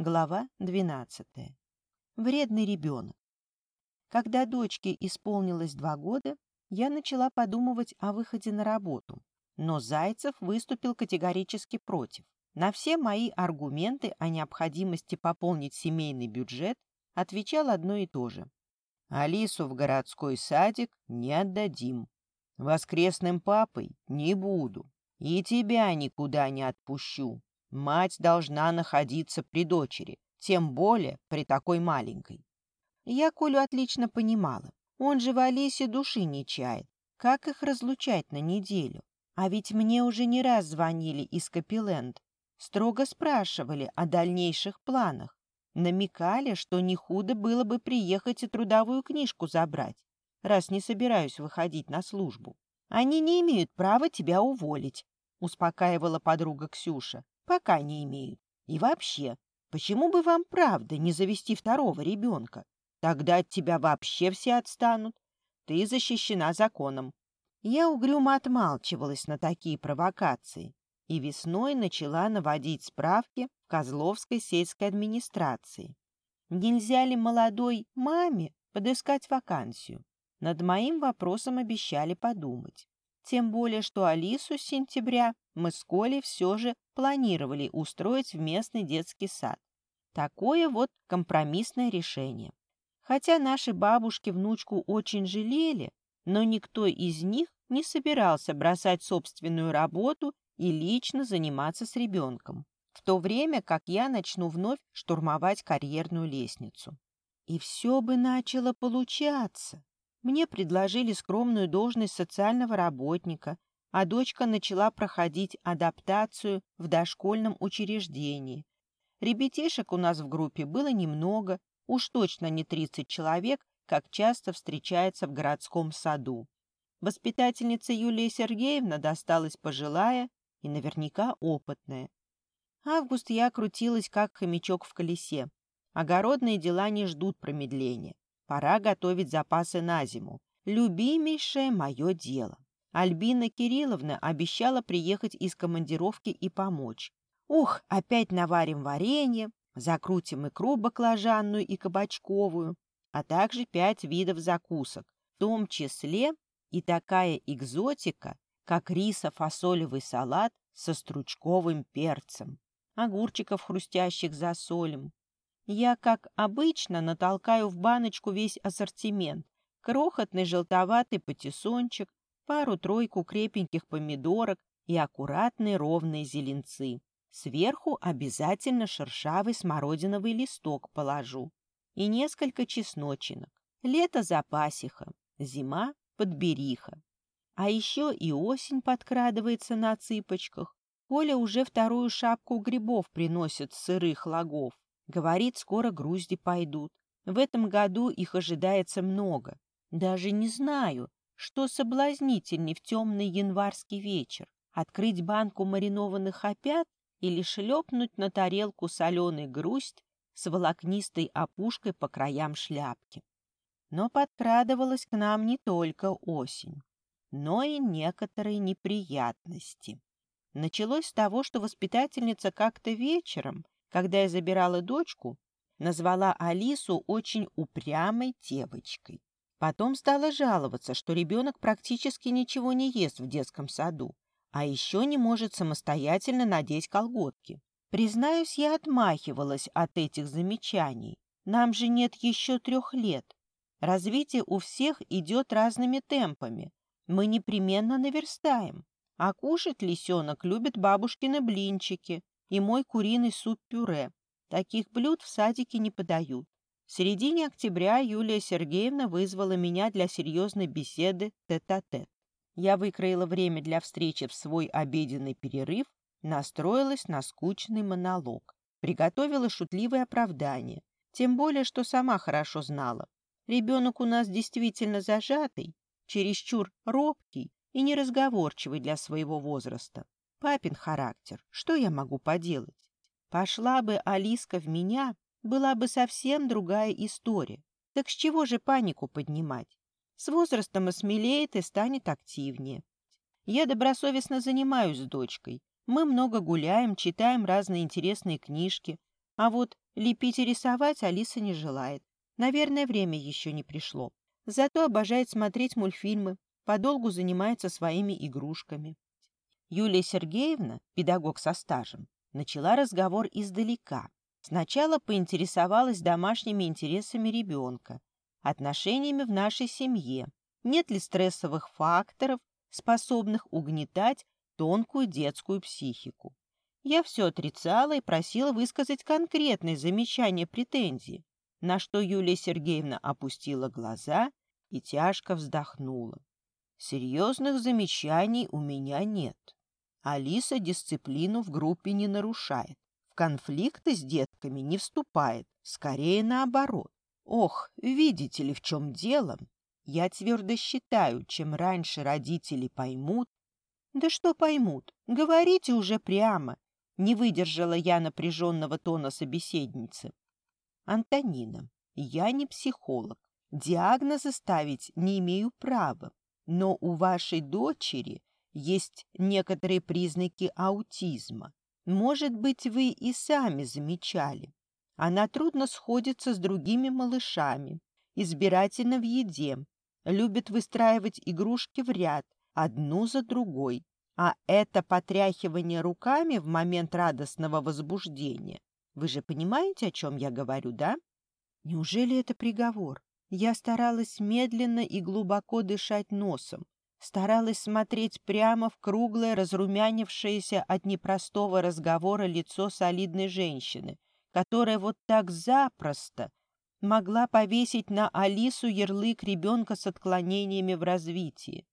Глава 12. Вредный ребенок. Когда дочке исполнилось два года, я начала подумывать о выходе на работу. Но Зайцев выступил категорически против. На все мои аргументы о необходимости пополнить семейный бюджет отвечал одно и то же. Алису в городской садик не отдадим. Воскресным папой не буду. И тебя никуда не отпущу. Мать должна находиться при дочери, тем более при такой маленькой. Я Колю отлично понимала. Он же в Олесе души не чает. Как их разлучать на неделю? А ведь мне уже не раз звонили из Капиленд. Строго спрашивали о дальнейших планах. Намекали, что не худо было бы приехать и трудовую книжку забрать, раз не собираюсь выходить на службу. Они не имеют права тебя уволить, успокаивала подруга Ксюша. Пока не имеют. И вообще, почему бы вам правда не завести второго ребенка? Тогда от тебя вообще все отстанут. Ты защищена законом. Я угрюмо отмалчивалась на такие провокации и весной начала наводить справки в Козловской сельской администрации. Нельзя ли молодой маме подыскать вакансию? Над моим вопросом обещали подумать. Тем более, что Алису с сентября мы с Колей все же планировали устроить в местный детский сад. Такое вот компромиссное решение. Хотя наши бабушки внучку очень жалели, но никто из них не собирался бросать собственную работу и лично заниматься с ребенком, в то время как я начну вновь штурмовать карьерную лестницу. И все бы начало получаться. Мне предложили скромную должность социального работника, а дочка начала проходить адаптацию в дошкольном учреждении. Ребятишек у нас в группе было немного, уж точно не 30 человек, как часто встречается в городском саду. Воспитательница Юлия Сергеевна досталась пожилая и наверняка опытная. Август я крутилась, как хомячок в колесе. Огородные дела не ждут промедления. Пора готовить запасы на зиму. Любимейшее мое дело. Альбина Кирилловна обещала приехать из командировки и помочь. Ух, опять наварим варенье, закрутим икру баклажанную и кабачковую, а также пять видов закусок, в том числе и такая экзотика, как рисо-фасолевый салат со стручковым перцем, огурчиков хрустящих за солем, я, как обычно, натолкаю в баночку весь ассортимент. Крохотный желтоватый патиссончик, пару-тройку крепеньких помидорок и аккуратные ровные зеленцы. Сверху обязательно шершавый смородиновый листок положу и несколько чесночинок. Лето запасиха, зима подбериха. А еще и осень подкрадывается на цыпочках. Коля уже вторую шапку грибов приносит с сырых лагов. Говорит, скоро грузди пойдут. В этом году их ожидается много. Даже не знаю, что соблазнительней в темный январский вечер. Открыть банку маринованных опят или шлепнуть на тарелку соленый грусть с волокнистой опушкой по краям шляпки. Но подкрадывалась к нам не только осень, но и некоторые неприятности. Началось с того, что воспитательница как-то вечером когда я забирала дочку, назвала Алису очень упрямой девочкой. Потом стала жаловаться, что ребенок практически ничего не ест в детском саду, а еще не может самостоятельно надеть колготки. Признаюсь, я отмахивалась от этих замечаний. Нам же нет еще трех лет. Развитие у всех идет разными темпами. Мы непременно наверстаем. А кушать лисенок любит бабушкины блинчики, и мой куриный суп-пюре. Таких блюд в садике не подают. В середине октября Юлия Сергеевна вызвала меня для серьезной беседы тет-а-тет. -тет. Я выкроила время для встречи в свой обеденный перерыв, настроилась на скучный монолог, приготовила шутливое оправдание, тем более, что сама хорошо знала. Ребенок у нас действительно зажатый, чересчур робкий и неразговорчивый для своего возраста. Папин характер. Что я могу поделать? Пошла бы Алиска в меня, была бы совсем другая история. Так с чего же панику поднимать? С возрастом осмелеет и станет активнее. Я добросовестно занимаюсь с дочкой. Мы много гуляем, читаем разные интересные книжки. А вот Лепить и рисовать Алиса не желает. Наверное, время еще не пришло. Зато обожает смотреть мультфильмы, подолгу занимается своими игрушками. Юлия Сергеевна, педагог со стажем, начала разговор издалека. Сначала поинтересовалась домашними интересами ребенка, отношениями в нашей семье, нет ли стрессовых факторов, способных угнетать тонкую детскую психику. Я все отрицала и просила высказать конкретные замечания, претензии, на что Юлия Сергеевна опустила глаза и тяжко вздохнула. Серьезных замечаний у меня нет. Алиса дисциплину в группе не нарушает, в конфликты с детками не вступает, скорее наоборот. Ох, видите ли, в чем дело? Я твердо считаю, чем раньше родители поймут... Да что поймут? Говорите уже прямо. Не выдержала я напряженного тона собеседницы. Антонина, я не психолог. Диагнозы ставить не имею права. Но у вашей дочери есть некоторые признаки аутизма. Может быть, вы и сами замечали. Она трудно сходится с другими малышами, избирательна в еде, любит выстраивать игрушки в ряд, одну за другой, а это потряхивание руками в момент радостного возбуждения. Вы же понимаете, о чем я говорю, да? Неужели это приговор? Я старалась медленно и глубоко дышать носом, старалась смотреть прямо в круглое, разрумянившееся от непростого разговора лицо солидной женщины, которая вот так запросто могла повесить на Алису ярлык ребенка с отклонениями в развитии.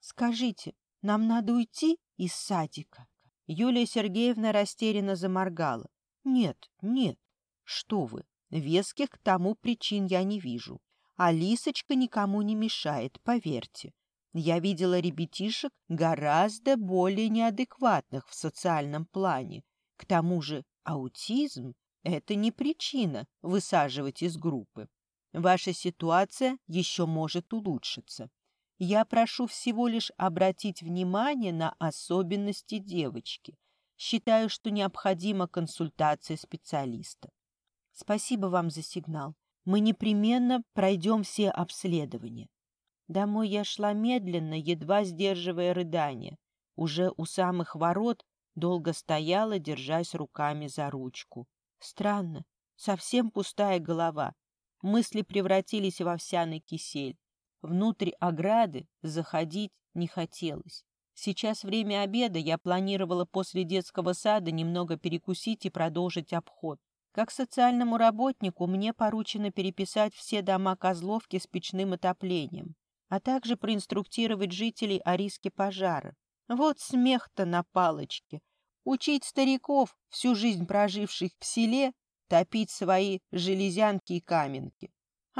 «Скажите, нам надо уйти из садика. Юлия Сергеевна растерянно заморгала. Нет, нет. Что вы, веских к тому причин я не вижу. А Лисочка никому не мешает, поверьте. Я видела ребятишек гораздо более неадекватных в социальном плане. К тому же аутизм — это не причина высаживать из группы. Ваша ситуация еще может улучшиться. Я прошу всего лишь обратить внимание на особенности девочки. Считаю, что необходима консультация специалиста. Спасибо вам за сигнал. Мы непременно пройдем все обследования. Домой я шла медленно, едва сдерживая рыдания. Уже у самых ворот долго стояла, держась руками за ручку. Странно, совсем пустая голова. Мысли превратились в овсяный кисель. Внутрь ограды заходить не хотелось. Сейчас время обеда, я планировала после детского сада немного перекусить и продолжить обход. Как социальному работнику мне поручено переписать все дома Козловки с печным отоплением, а также проинструктировать жителей о риске пожара. Вот смех-то на палочке. Учить стариков, всю жизнь проживших в селе, топить свои железянки и каменки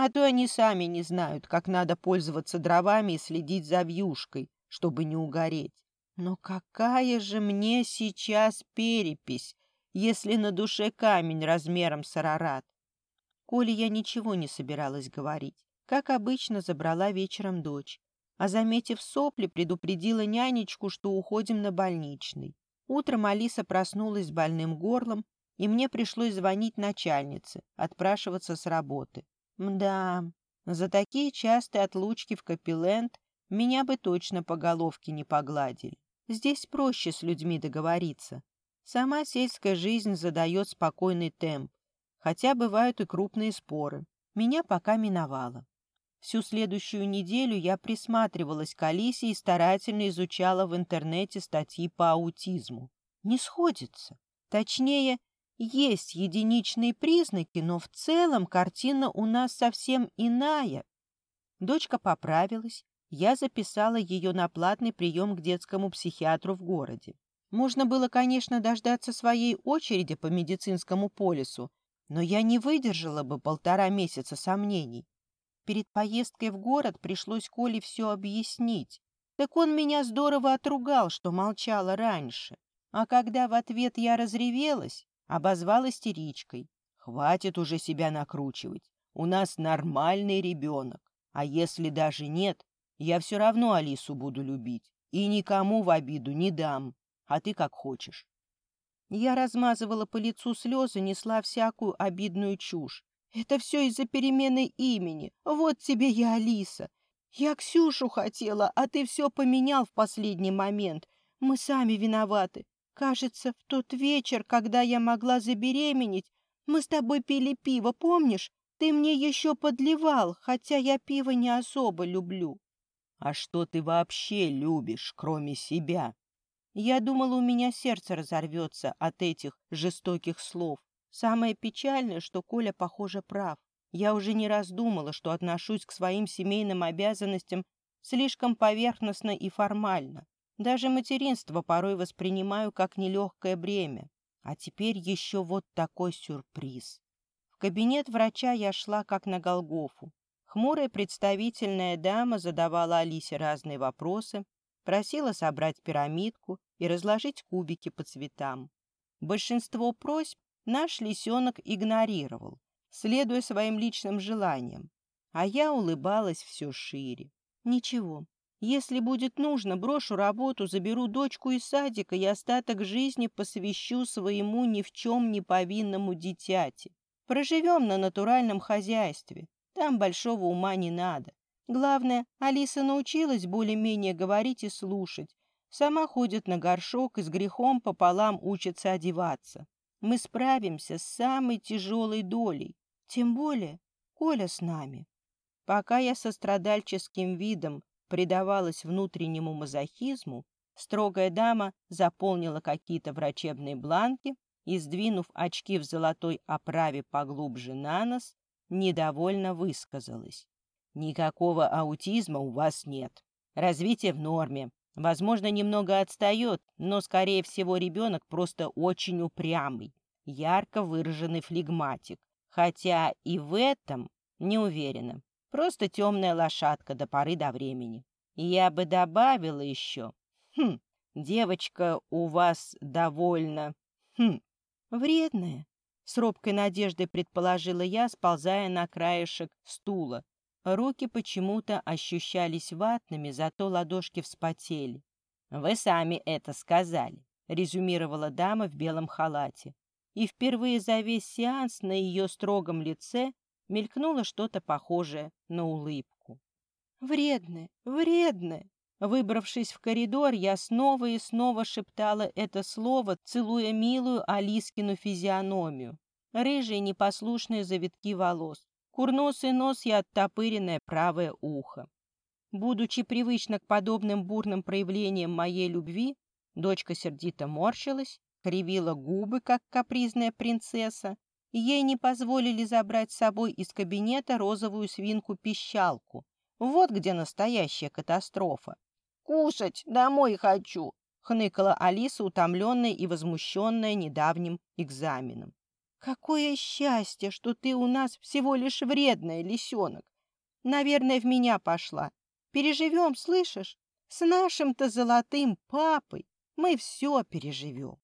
а то они сами не знают, как надо пользоваться дровами и следить за вьюшкой, чтобы не угореть. Но какая же мне сейчас перепись, если на душе камень размером с арарат? Коле я ничего не собиралась говорить. Как обычно, забрала вечером дочь. А, заметив сопли, предупредила нянечку, что уходим на больничный. Утром Алиса проснулась с больным горлом, и мне пришлось звонить начальнице, отпрашиваться с работы. Мда, за такие частые отлучки в Капиленд меня бы точно по головке не погладили. Здесь проще с людьми договориться. Сама сельская жизнь задает спокойный темп, хотя бывают и крупные споры. Меня пока миновало. Всю следующую неделю я присматривалась к Алисе и старательно изучала в интернете статьи по аутизму. Не сходится. Точнее, есть единичные признаки, но в целом картина у нас совсем иная. Дочка поправилась, я записала ее на платный прием к детскому психиатру в городе. Можно было, конечно, дождаться своей очереди по медицинскому полису, но я не выдержала бы полтора месяца сомнений. Перед поездкой в город пришлось Коле все объяснить. Так он меня здорово отругал, что молчала раньше. А когда в ответ я разревелась, Обозвал истеричкой. Хватит уже себя накручивать. У нас нормальный ребенок. А если даже нет, я все равно Алису буду любить. И никому в обиду не дам. А ты как хочешь. Я размазывала по лицу слезы, несла всякую обидную чушь. Это все из-за перемены имени. Вот тебе я Алиса. Я Ксюшу хотела, а ты все поменял в последний момент. Мы сами виноваты. Кажется, в тот вечер, когда я могла забеременеть, мы с тобой пили пиво, помнишь? Ты мне еще подливал, хотя я пиво не особо люблю. А что ты вообще любишь, кроме себя? Я думала, у меня сердце разорвется от этих жестоких слов. Самое печальное, что Коля, похоже, прав. Я уже не раз думала, что отношусь к своим семейным обязанностям слишком поверхностно и формально. Даже материнство порой воспринимаю как нелегкое бремя. А теперь еще вот такой сюрприз. В кабинет врача я шла как на Голгофу. Хмурая представительная дама задавала Алисе разные вопросы, просила собрать пирамидку и разложить кубики по цветам. Большинство просьб наш лисенок игнорировал, следуя своим личным желаниям, а я улыбалась все шире. Ничего, если будет нужно, брошу работу, заберу дочку из садика и остаток жизни посвящу своему ни в чем не повинному дитяти. Проживем на натуральном хозяйстве, там большого ума не надо. Главное, Алиса научилась более-менее говорить и слушать. Сама ходит на горшок и с грехом пополам учится одеваться. Мы справимся с самой тяжелой долей. Тем более Коля с нами. Пока я со страдальческим видом предавалась внутреннему мазохизму, строгая дама заполнила какие-то врачебные бланки и, сдвинув очки в золотой оправе поглубже на нос, недовольно высказалась. Никакого аутизма у вас нет. Развитие в норме. Возможно, немного отстает, но, скорее всего, ребенок просто очень упрямый, ярко выраженный флегматик. Хотя и в этом не уверена. Просто темная лошадка до поры до времени. Я бы добавила еще. Хм, девочка у вас довольно... Хм, вредная. С робкой надеждой предположила я, сползая на краешек стула, Руки почему-то ощущались ватными, зато ладошки вспотели. «Вы сами это сказали», — резюмировала дама в белом халате. И впервые за весь сеанс на ее строгом лице мелькнуло что-то похожее на улыбку. «Вредное, вредное!» Выбравшись в коридор, я снова и снова шептала это слово, целуя милую Алискину физиономию. Рыжие непослушные завитки волос курносый нос и оттопыренное правое ухо. Будучи привычна к подобным бурным проявлениям моей любви, дочка сердито морщилась, кривила губы, как капризная принцесса, и ей не позволили забрать с собой из кабинета розовую свинку-пищалку. Вот где настоящая катастрофа. «Кушать домой хочу!» — хныкала Алиса, утомленная и возмущенная недавним экзаменом. Какое счастье, что ты у нас всего лишь вредная, лисенок. Наверное, в меня пошла. Переживем, слышишь? С нашим-то золотым папой мы все переживем.